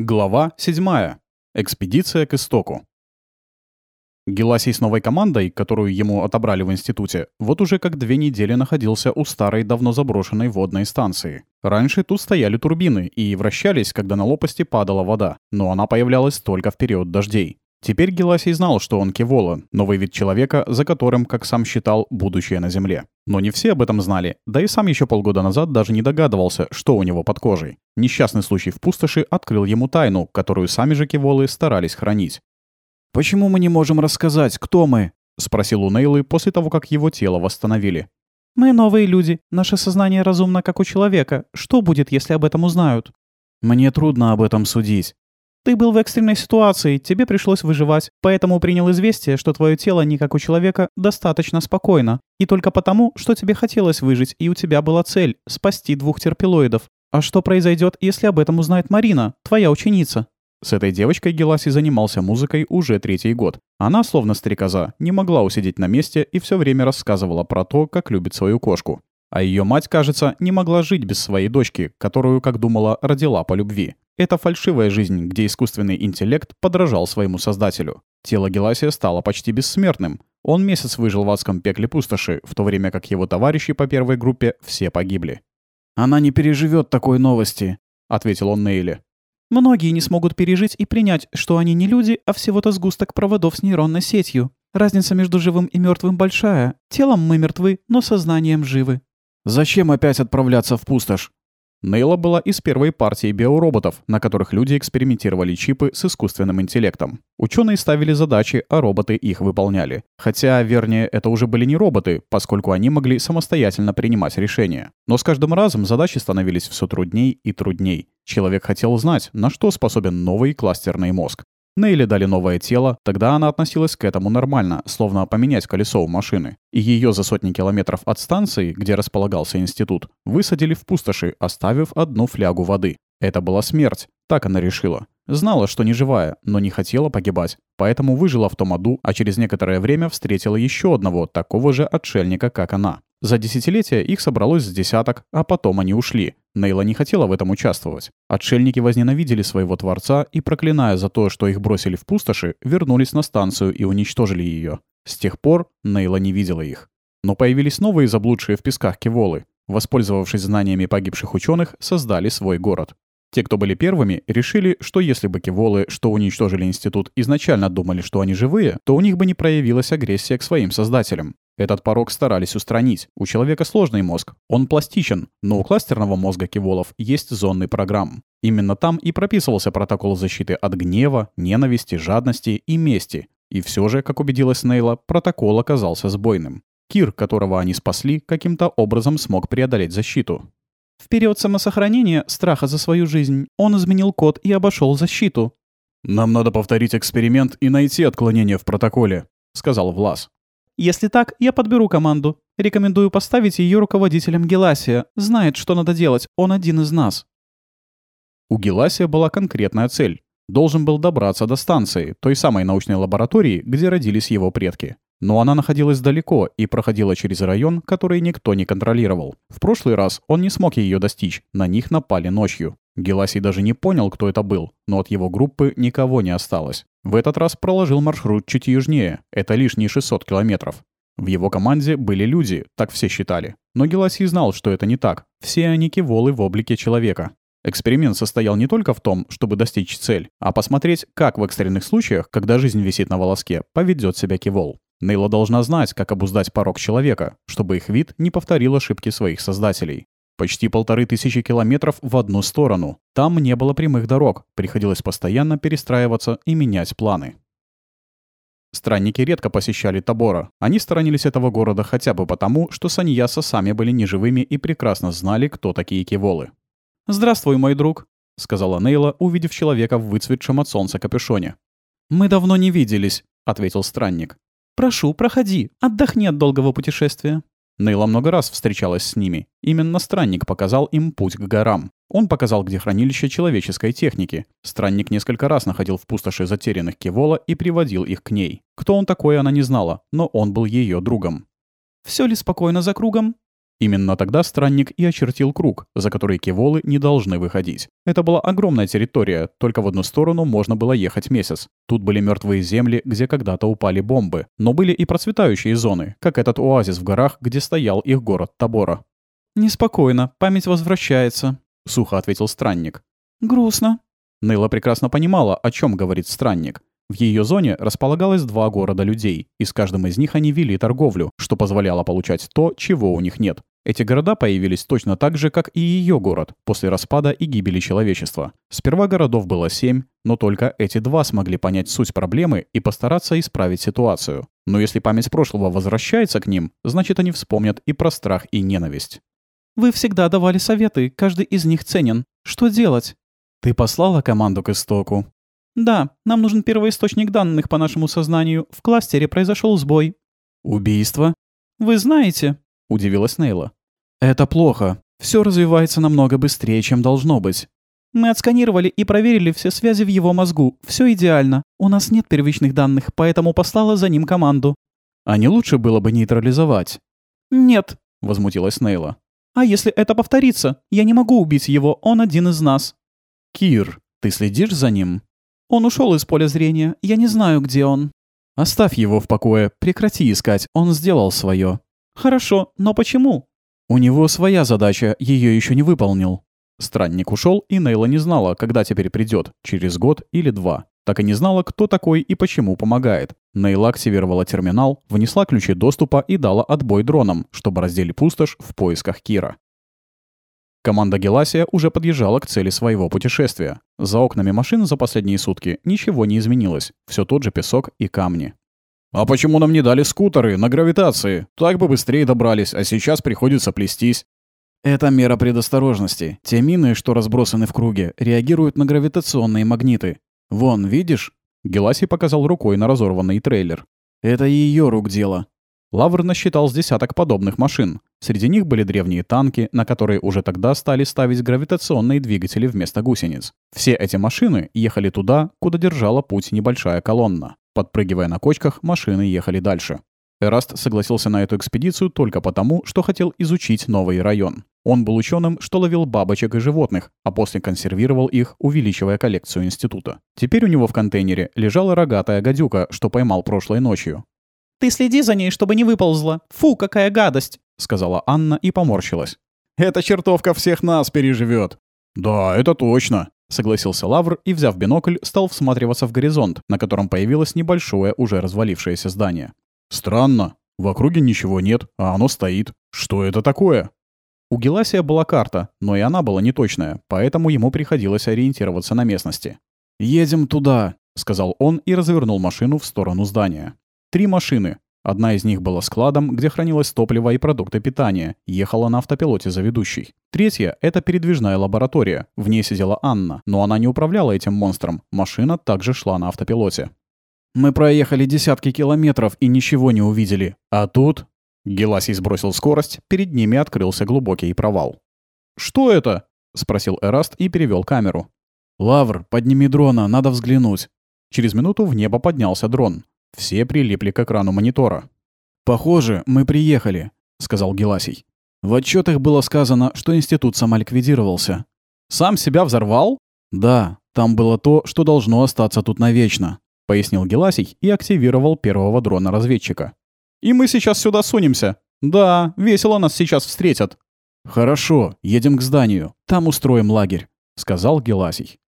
Глава 7. Экспедиция к истоку. Геласий с новой командой, которую ему отобрали в институте, вот уже как две недели находился у старой, давно заброшенной водной станции. Раньше тут стояли турбины и вращались, когда на лопасти падала вода, но она появлялась только в период дождей. Теперь Геласий знал, что он Кевола, новый вид человека, за которым, как сам считал, будущее на Земле. Но не все об этом знали, да и сам еще полгода назад даже не догадывался, что у него под кожей. Несчастный случай в пустоши открыл ему тайну, которую сами же Кеволы старались хранить. «Почему мы не можем рассказать, кто мы?» — спросил у Нейлы после того, как его тело восстановили. «Мы новые люди. Наше сознание разумно, как у человека. Что будет, если об этом узнают?» «Мне трудно об этом судить. Ты был в экстренной ситуации, тебе пришлось выживать, поэтому принял известие, что твое тело не как у человека достаточно спокойно. И только потому, что тебе хотелось выжить, и у тебя была цель — спасти двух терпилоидов. А что произойдет, если об этом узнает Марина, твоя ученица? С этой девочкой Геласи занимался музыкой уже третий год. Она, словно стрекоза, не могла усидеть на месте и все время рассказывала про то, как любит свою кошку. А ее мать, кажется, не могла жить без своей дочки, которую, как думала, родила по любви. Это фальшивая жизнь, где искусственный интеллект подражал своему создателю. Тело Геласия стало почти бессмертным. Он месяц выжил в адском пекле пустоши, в то время как его товарищи по первой группе все погибли. «Она не переживет такой новости», — ответил он Нейле. «Многие не смогут пережить и принять, что они не люди, а всего-то сгусток проводов с нейронной сетью. Разница между живым и мертвым большая. Телом мы мертвы, но сознанием живы». «Зачем опять отправляться в пустошь?» Нейла была из первой партии биороботов, на которых люди экспериментировали чипы с искусственным интеллектом. Ученые ставили задачи, а роботы их выполняли. Хотя, вернее, это уже были не роботы, поскольку они могли самостоятельно принимать решения. Но с каждым разом задачи становились все трудней и трудней. Человек хотел знать, на что способен новый кластерный мозг. Нейли дали новое тело, тогда она относилась к этому нормально, словно поменять колесо у машины. И ее за сотни километров от станции, где располагался институт, высадили в пустоши, оставив одну флягу воды. Это была смерть, так она решила. Знала, что не живая, но не хотела погибать. Поэтому выжила в том аду, а через некоторое время встретила еще одного, такого же отшельника, как она. За десятилетия их собралось с десяток, а потом они ушли. Нейла не хотела в этом участвовать. Отшельники возненавидели своего Творца и, проклиная за то, что их бросили в пустоши, вернулись на станцию и уничтожили ее. С тех пор Нейла не видела их. Но появились новые заблудшие в песках киволы. Воспользовавшись знаниями погибших ученых, создали свой город. Те, кто были первыми, решили, что если бы киволы, что уничтожили институт, изначально думали, что они живые, то у них бы не проявилась агрессия к своим создателям. Этот порог старались устранить. У человека сложный мозг. Он пластичен, но у кластерного мозга киволов есть зонный программ. Именно там и прописывался протокол защиты от гнева, ненависти, жадности и мести. И все же, как убедилась Нейла, протокол оказался сбойным. Кир, которого они спасли, каким-то образом смог преодолеть защиту. В период самосохранения, страха за свою жизнь, он изменил код и обошел защиту. «Нам надо повторить эксперимент и найти отклонение в протоколе», — сказал Влас. Если так, я подберу команду. Рекомендую поставить ее руководителем Геласия. Знает, что надо делать. Он один из нас. У Геласия была конкретная цель. Должен был добраться до станции, той самой научной лаборатории, где родились его предки. Но она находилась далеко и проходила через район, который никто не контролировал. В прошлый раз он не смог ее достичь, на них напали ночью. Геласий даже не понял, кто это был, но от его группы никого не осталось. В этот раз проложил маршрут чуть южнее, это лишние 600 километров. В его команде были люди, так все считали. Но Геласий знал, что это не так. Все они киволы в облике человека. Эксперимент состоял не только в том, чтобы достичь цель, а посмотреть, как в экстренных случаях, когда жизнь висит на волоске, поведет себя кивол. Нейла должна знать, как обуздать порог человека, чтобы их вид не повторил ошибки своих создателей. Почти полторы тысячи километров в одну сторону. Там не было прямых дорог, приходилось постоянно перестраиваться и менять планы. Странники редко посещали Табора. Они сторонились этого города хотя бы потому, что Саньяса сами были неживыми и прекрасно знали, кто такие киволы. «Здравствуй, мой друг», — сказала Нейла, увидев человека в выцветшем от солнца капюшоне. «Мы давно не виделись», — ответил странник. «Прошу, проходи, отдохни от долгого путешествия». Нейла много раз встречалась с ними. Именно странник показал им путь к горам. Он показал, где хранилище человеческой техники. Странник несколько раз находил в пустоши затерянных Кевола и приводил их к ней. Кто он такой, она не знала, но он был ее другом. «Все ли спокойно за кругом?» Именно тогда странник и очертил круг, за который киволы не должны выходить. Это была огромная территория, только в одну сторону можно было ехать месяц. Тут были мертвые земли, где когда-то упали бомбы, но были и процветающие зоны, как этот оазис в горах, где стоял их город Табора. «Неспокойно, память возвращается», — сухо ответил странник. «Грустно». Нейла прекрасно понимала, о чем говорит странник. В ее зоне располагалось два города людей, и с каждым из них они вели торговлю, что позволяло получать то, чего у них нет. Эти города появились точно так же, как и ее город, после распада и гибели человечества. Сперва городов было семь, но только эти два смогли понять суть проблемы и постараться исправить ситуацию. Но если память прошлого возвращается к ним, значит они вспомнят и про страх и ненависть. «Вы всегда давали советы, каждый из них ценен. Что делать?» «Ты послала команду к истоку?» «Да, нам нужен первоисточник данных по нашему сознанию. В кластере произошел сбой». «Убийство?» «Вы знаете», — удивилась Нейла. «Это плохо. Все развивается намного быстрее, чем должно быть». «Мы отсканировали и проверили все связи в его мозгу. Все идеально. У нас нет первичных данных, поэтому послала за ним команду». «А не лучше было бы нейтрализовать?» «Нет», — возмутилась Нейла. «А если это повторится? Я не могу убить его, он один из нас». «Кир, ты следишь за ним?» Он ушел из поля зрения. Я не знаю, где он. Оставь его в покое. Прекрати искать. Он сделал свое. Хорошо, но почему? У него своя задача, ее еще не выполнил. Странник ушел, и Нейла не знала, когда теперь придет, через год или два. Так и не знала, кто такой и почему помогает. Нейла активировала терминал, внесла ключи доступа и дала отбой дронам, чтобы разделить пустошь в поисках Кира. Команда Геласия уже подъезжала к цели своего путешествия. За окнами машин за последние сутки ничего не изменилось. Все тот же песок и камни. «А почему нам не дали скутеры на гравитации? Так бы быстрее добрались, а сейчас приходится плестись». Это мера предосторожности. Те мины, что разбросаны в круге, реагируют на гравитационные магниты. Вон, видишь? Геласий показал рукой на разорванный трейлер. Это ее рук дело. Лавр насчитал с десяток подобных машин. Среди них были древние танки, на которые уже тогда стали ставить гравитационные двигатели вместо гусениц. Все эти машины ехали туда, куда держала путь небольшая колонна. Подпрыгивая на кочках, машины ехали дальше. Эраст согласился на эту экспедицию только потому, что хотел изучить новый район. Он был ученым, что ловил бабочек и животных, а после консервировал их, увеличивая коллекцию института. Теперь у него в контейнере лежала рогатая гадюка, что поймал прошлой ночью. «Ты следи за ней, чтобы не выползла. Фу, какая гадость!» — сказала Анна и поморщилась. «Эта чертовка всех нас переживет. «Да, это точно», — согласился Лавр и, взяв бинокль, стал всматриваться в горизонт, на котором появилось небольшое, уже развалившееся здание. «Странно. В округе ничего нет, а оно стоит. Что это такое?» У Геласия была карта, но и она была неточная, поэтому ему приходилось ориентироваться на местности. «Едем туда», — сказал он и развернул машину в сторону здания. Три машины. Одна из них была складом, где хранилось топливо и продукты питания, ехала на автопилоте за ведущей. Третья — это передвижная лаборатория. В ней сидела Анна, но она не управляла этим монстром. Машина также шла на автопилоте. «Мы проехали десятки километров и ничего не увидели. А тут...» Геласий сбросил скорость, перед ними открылся глубокий провал. «Что это?» — спросил Эраст и перевел камеру. «Лавр, подними дрона, надо взглянуть». Через минуту в небо поднялся дрон. Все прилипли к экрану монитора. «Похоже, мы приехали», — сказал Геласий. «В отчетах было сказано, что институт самоликвидировался». «Сам себя взорвал?» «Да, там было то, что должно остаться тут навечно», — пояснил Геласий и активировал первого дрона-разведчика. «И мы сейчас сюда сунемся. Да, весело нас сейчас встретят». «Хорошо, едем к зданию. Там устроим лагерь», — сказал Геласий.